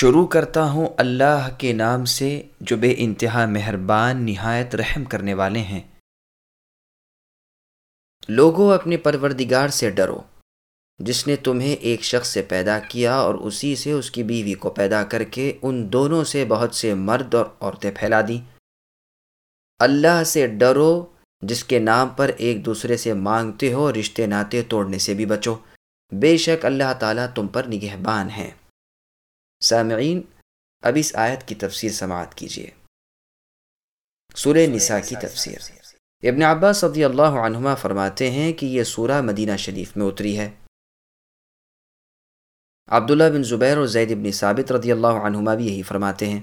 شروع کرتا ہوں اللہ کے نام سے جو بے انتہا مہربان، نہایت رحم کرنے والے ہیں۔ لوگوں اپنے پروردگار سے ڈرو۔ جس نے تمہیں ایک شخص سے پیدا کیا اور اسی سے اس کی بیوی کو پیدا کر کے ان دونوں سے بہت سے مرد اور عورتیں پھیلا دیں۔ اللہ سے ڈرو، جس کے نام پر ایک دوسرے سے مانگتے ہو، رشتے ناتے توڑنے سے بھی بچو۔ بے شک اللہ تعالیٰ تم پر نگہبان ہیں سامعین اب اس آیت کی تفسیر سماعت کیجیے سورہ نساء کی تفسیر۔ ابن عباس رضی اللہ عنہما فرماتے ہیں کہ یہ سورہ مدینہ شریف میں اتری ہے۔ عبداللہ بن زبیر اور زید ابن ثابت رضی اللہ عنہما بھی یہی فرماتے ہیں۔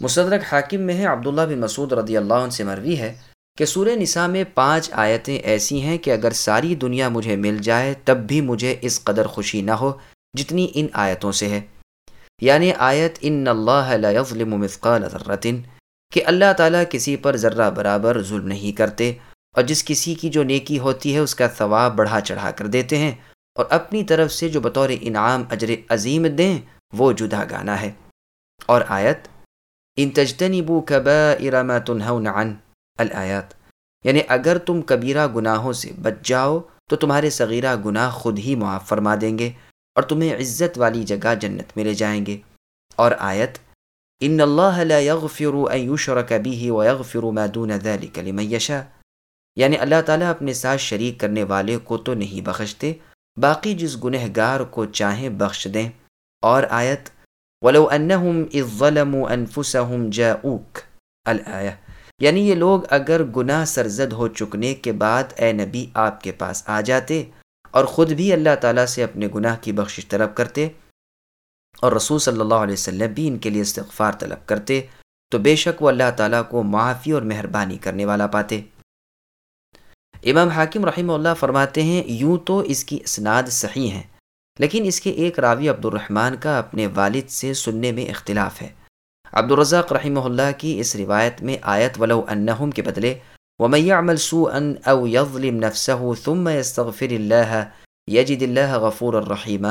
مصدرک حاکم میں ہے عبداللہ بن مسعود رضی اللہ عنہ سے مروی ہے کہ سورہ نساء میں پانچ آیتیں ایسی ہیں کہ اگر ساری دنیا مجھے مل جائے تب بھی مجھے اس قدر خوشی نہ ہو جتنی ان آیتوں سے ہے۔ یعنی آیت ان اللہ لا يظلم مثقال ذرۃ کہ اللہ تعالیٰ کسی پر ذرہ برابر ظلم نہیں کرتے اور جس کسی کی جو نیکی ہوتی ہے اس کا ثواب بڑھا چڑھا کر دیتے ہیں اور اپنی طرف سے جو بطور انعام اجر عظیم دیں، وہ جدا گانا ہے۔ اور آیت، ان تجتنبوا كبائر ما تنهون عن، الآیات یعنی اگر تم کبیرہ گناہوں سے بچ جاؤ تو تمہارے صغیرہ گناہ خود ہی معاف فرما دیں گے۔ اور تمہیں عزت والی جگہ جنت میں لے جائیں گے۔ اور آیت ان اللہ لا يغفر ان يشرك به ويغفر ما دون ذلك لمن يشاء۔ یعنی اللہ تعالیٰ اپنے ساتھ شریک کرنے والے کو تو نہیں بخشتے، باقی جس گنہ گار کو چاہیں بخش دیں۔ اور آیت، ولو انہم اذ ظلموا انفسهم جاؤک الآیہ۔ یعنی یہ لوگ اگر گناہ سرزد ہو چکنے کے بعد اے نبی آپ کے پاس آ جاتے اور خود بھی اللہ تعالیٰ سے اپنے گناہ کی بخشش طلب کرتے اور رسول صلی اللہ علیہ وسلم بھی ان کے لیے استغفار طلب کرتے تو بے شک وہ اللہ تعالیٰ کو معافی اور مہربانی کرنے والا پاتے۔ امام حاکم رحمہ اللہ فرماتے ہیں، یوں تو اس کی اسناد صحیح ہیں لیکن اس کے ایک راوی عبد الرحمن کا اپنے والد سے سننے میں اختلاف ہے۔ عبد الرزاق رحمہ اللہ کی اس روایت میں آیت ولو انہم کے بدلے ومن يعمل سوءا او يظلم نفسه ثم يستغفر الله، يجد الله غفور الرحیم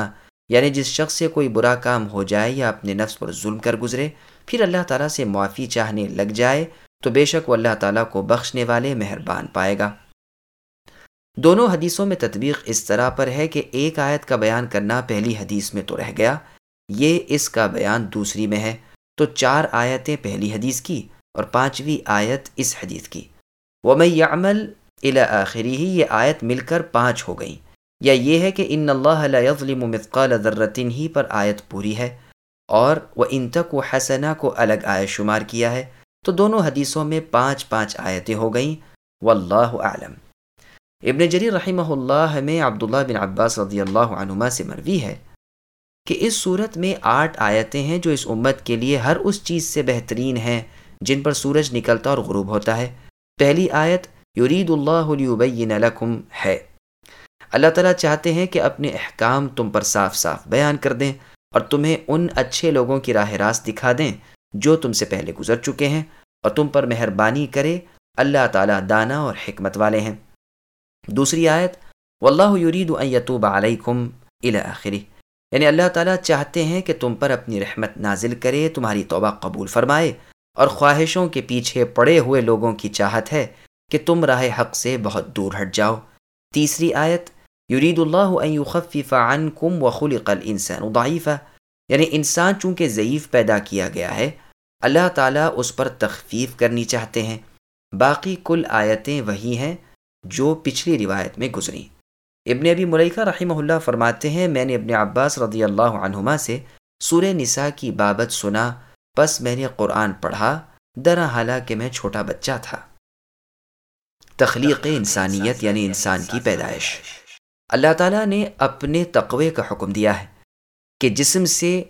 یعنی جس شخص سے کوئی برا کام ہو جائے یا اپنے نفس پر ظلم کر گزرے، پھر اللہ تعالیٰ سے معافی چاہنے لگ جائے، تو بے شک وہ اللہ تعالیٰ کو بخشنے والے مہربان پائے گا۔ دونوں حدیثوں میں تطبیق اس طرح پر ہے کہ ایک آیت کا بیان کرنا پہلی حدیث میں تو رہ گیا، یہ اس کا بیان دوسری میں ہے، تو چار آیتیں پہلی حدیث کی اور پانچویں آیت اس حدیث کی۔ ومن يعمل الى آخری ہی یہ آیت مل کر پانچ ہو گئیں۔ یا یہ ہے کہ ان اللہ لا يظلم مثقال ذرۃ ہی پر آیت پوری ہے۔ اور وہ ان تک حسنا کو الگ آیت شمار کیا ہے۔ تو دونوں حدیثوں میں پانچ پانچ آیتیں ہو گئیں۔ واللہ اعلم ابن جریر رحمہ اللہ میں عبداللہ بن عباس رضی اللہ عنہما سے مروی ہے کہ اس صورت میں آٹھ آیتیں ہیں جو اس امت کے لیے ہر اس چیز سے بہترین ہیں جن پر سورج نکلتا اور غروب ہوتا ہے۔ پہلی آیت یرید اللہ لیبین لکم ہے۔ اللہ تعالیٰ چاہتے ہیں کہ اپنے احکام تم پر صاف صاف بیان کر دیں اور تمہیں ان اچھے لوگوں کی راہ راست دکھا دیں جو تم سے پہلے گزر چکے ہیں اور تم پر مہربانی کرے اللہ تعالیٰ دانا اور حکمت والے ہیں۔ دوسری آیت، واللہ یرید ان یتوب علیکم الى آخری یعنی اللہ تعالیٰ چاہتے ہیں کہ تم پر اپنی رحمت نازل کرے، تمہاری توبہ قبول فرمائے۔ اور خواہشوں کے پیچھے پڑے ہوئے لوگوں کی چاہت ہے کہ تم راہ حق سے بہت دور ہٹ جاؤ۔ تیسری آیت، یرید اللہ ان یخفف عنکم وخلق الانسان ضعیفا یعنی انسان چونکہ ضعیف پیدا کیا گیا ہے، اللہ تعالیٰ اس پر تخفیف کرنی چاہتے ہیں۔ باقی کل آیتیں وہی ہیں جو پچھلی روایت میں گزری۔ ابن ابی ملیکہ رحمہ اللہ فرماتے ہیں، میں نے ابن عباس رضی اللہ عنہما سے سورہ نساء کی بابت سنا۔ بس میں نے قرآن پڑھا درا حالانکہ میں چھوٹا بچہ تھا۔ تخلیق انسانیت یعنی انسان کی پیدائش۔ اللہ تعالیٰ نے اپنے تقوی کا حکم دیا ہے کہ جسم سے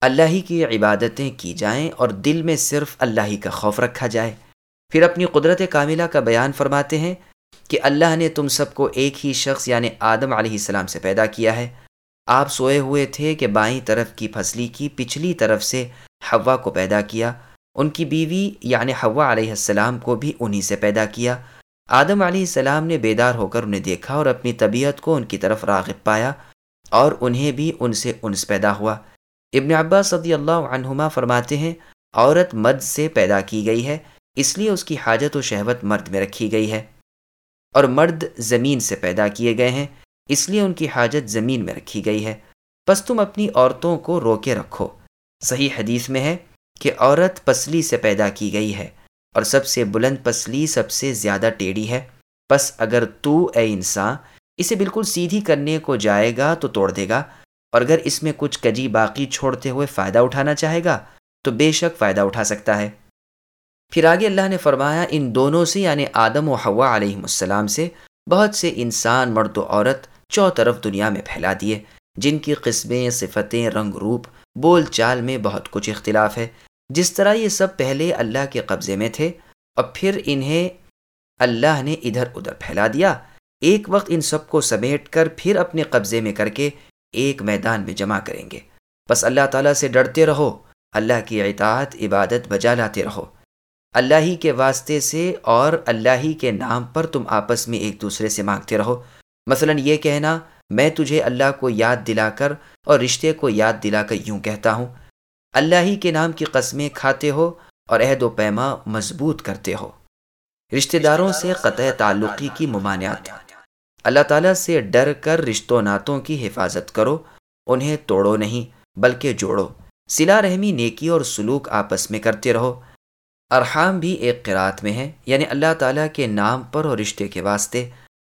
اللہ ہی کی عبادتیں کی جائیں اور دل میں صرف اللہ ہی کا خوف رکھا جائے۔ پھر اپنی قدرت کاملہ کا بیان فرماتے ہیں کہ اللہ نے تم سب کو ایک ہی شخص یعنی آدم علیہ السلام سے پیدا کیا ہے۔ آپ سوئے ہوئے تھے کہ بائیں طرف کی پھسلی کی پچھلی طرف سے ہوا کو پیدا کیا۔ ان کی بیوی یعنی ہوا علیہ السلام کو بھی انہی سے پیدا کیا۔ آدم علیہ السلام نے بیدار ہو کر انہیں دیکھا اور اپنی طبیعت کو ان کی طرف راغب پایا اور انہیں بھی ان سے انس پیدا ہوا۔ ابن عباس صدی اللہ عنہما فرماتے ہیں، عورت مرد سے پیدا کی گئی ہے، اس لیے اس کی حاجت و شہوت مرد میں رکھی گئی ہے اور مرد زمین سے پیدا کیے گئے ہیں۔ اس لیے ان کی حاجت زمین میں رکھی گئی ہے۔ بس تم اپنی عورتوں کو روکے رکھو۔ صحیح حدیث میں ہے کہ عورت پسلی سے پیدا کی گئی ہے اور سب سے بلند پسلی سب سے زیادہ ٹیڑھی ہے۔ بس اگر تو، اے انسان، اسے بالکل سیدھی کرنے کو جائے گا تو توڑ دے گا، اور اگر اس میں کچھ کجی باقی چھوڑتے ہوئے فائدہ اٹھانا چاہے گا تو بے شک فائدہ اٹھا سکتا ہے۔ پھر آگے اللہ نے فرمایا، ان دونوں سے یعنی آدم و ہوا علیہ السلام سے، بہت سے انسان، مرد و عورت چو طرف دنیا میں پھیلا دیے، جن کی قسمیں، صفتیں، رنگ روپ، بول چال میں بہت کچھ اختلاف ہے۔ جس طرح یہ سب پہلے اللہ کے قبضے میں تھے، اور پھر انہیں اللہ نے ادھر ادھر پھیلا دیا۔ ایک وقت ان سب کو سمیٹ کر پھر اپنے قبضے میں کر کے ایک میدان میں جمع کریں گے۔ بس اللہ تعالیٰ سے ڈرتے رہو، اللہ کی اطاعت، عبادت بجا لاتے رہو۔ اللہ ہی کے واسطے سے اور اللہ ہی کے نام پر تم آپس میں ایک دوسرے سے مانگتے رہو۔ مثلا یہ کہنا، میں تجھے اللہ کو یاد دلا کر اور رشتے کو یاد دلا کر یوں کہتا ہوں، اللہ ہی کے نام کی قسمیں کھاتے ہو اور عہد و پیما مضبوط کرتے ہو۔ رشتہ داروں سے قطع تعلقی کی ممانعت۔ اللہ تعالیٰ سے ڈر کر رشتوں ناتوں کی حفاظت کرو، انہیں توڑو نہیں، بلکہ جوڑو۔ سلا رحمی نیکی اور سلوک آپس میں کرتے رہو۔ ارحام بھی ایک قرآت میں ہے یعنی اللہ تعالیٰ کے نام پر اور رشتے کے واسطے۔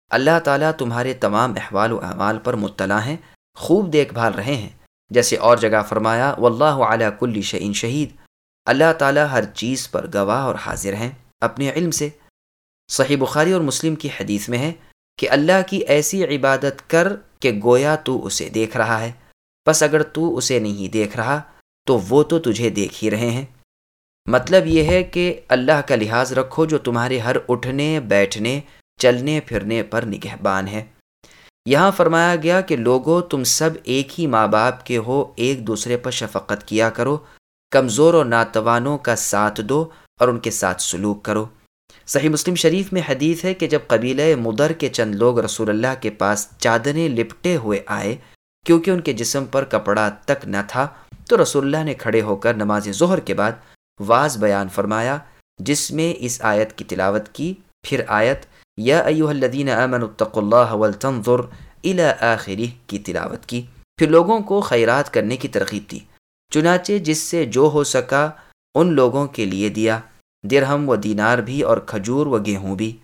اللہ تعالیٰ تمہارے تمام احوال و اعمال پر مطلع ہیں، خوب دیکھ بھال رہے ہیں۔ جیسے اور جگہ فرمایا، واللہ علی کل شعین شہید۔ اللہ تعالیٰ ہر چیز پر گواہ اور حاضر ہیں اپنے علم سے۔ صحیح بخاری اور مسلم کی حدیث میں ہے کہ اللہ کی ایسی عبادت کر کہ گویا تو اسے دیکھ رہا ہے۔ بس اگر تو اسے نہیں دیکھ رہا، تو وہ تو تجھے دیکھ ہی رہے ہیں۔ مطلب یہ ہے کہ اللہ کا لحاظ رکھو جو تمہارے ہر اٹھنے، بیٹھنے چلنے پھرنے پر نگہبان ہے۔ یہاں فرمایا گیا کہ لوگوں تم سب ایک ہی ماں باپ کے ہو، ایک دوسرے پر شفقت کیا کرو، کمزور و ناتوانوں کا ساتھ دو اور ان کے ساتھ سلوک کرو۔ صحیح مسلم شریف میں حدیث ہے کہ جب قبیلہ مدر کے چند لوگ رسول اللہ کے پاس چادریں لپٹے ہوئے آئے، کیونکہ ان کے جسم پر کپڑا تک نہ تھا، تو رسول اللہ نے کھڑے ہو کر نماز ظہر کے بعد واز بیان فرمایا، جس میں اس آیت کی تلاوت کی، پھر آیت یا ایوہ الذین آمنوا اتقوا اللہ ولتنظر الى آخری کی تلاوت کی۔ پھر لوگوں کو خیرات کرنے کی ترغیب دی۔ چنانچہ جس سے جو ہو سکا، ان لوگوں کے لیے دیا۔ درہم و دینار بھی اور کھجور و گیہوں بھی۔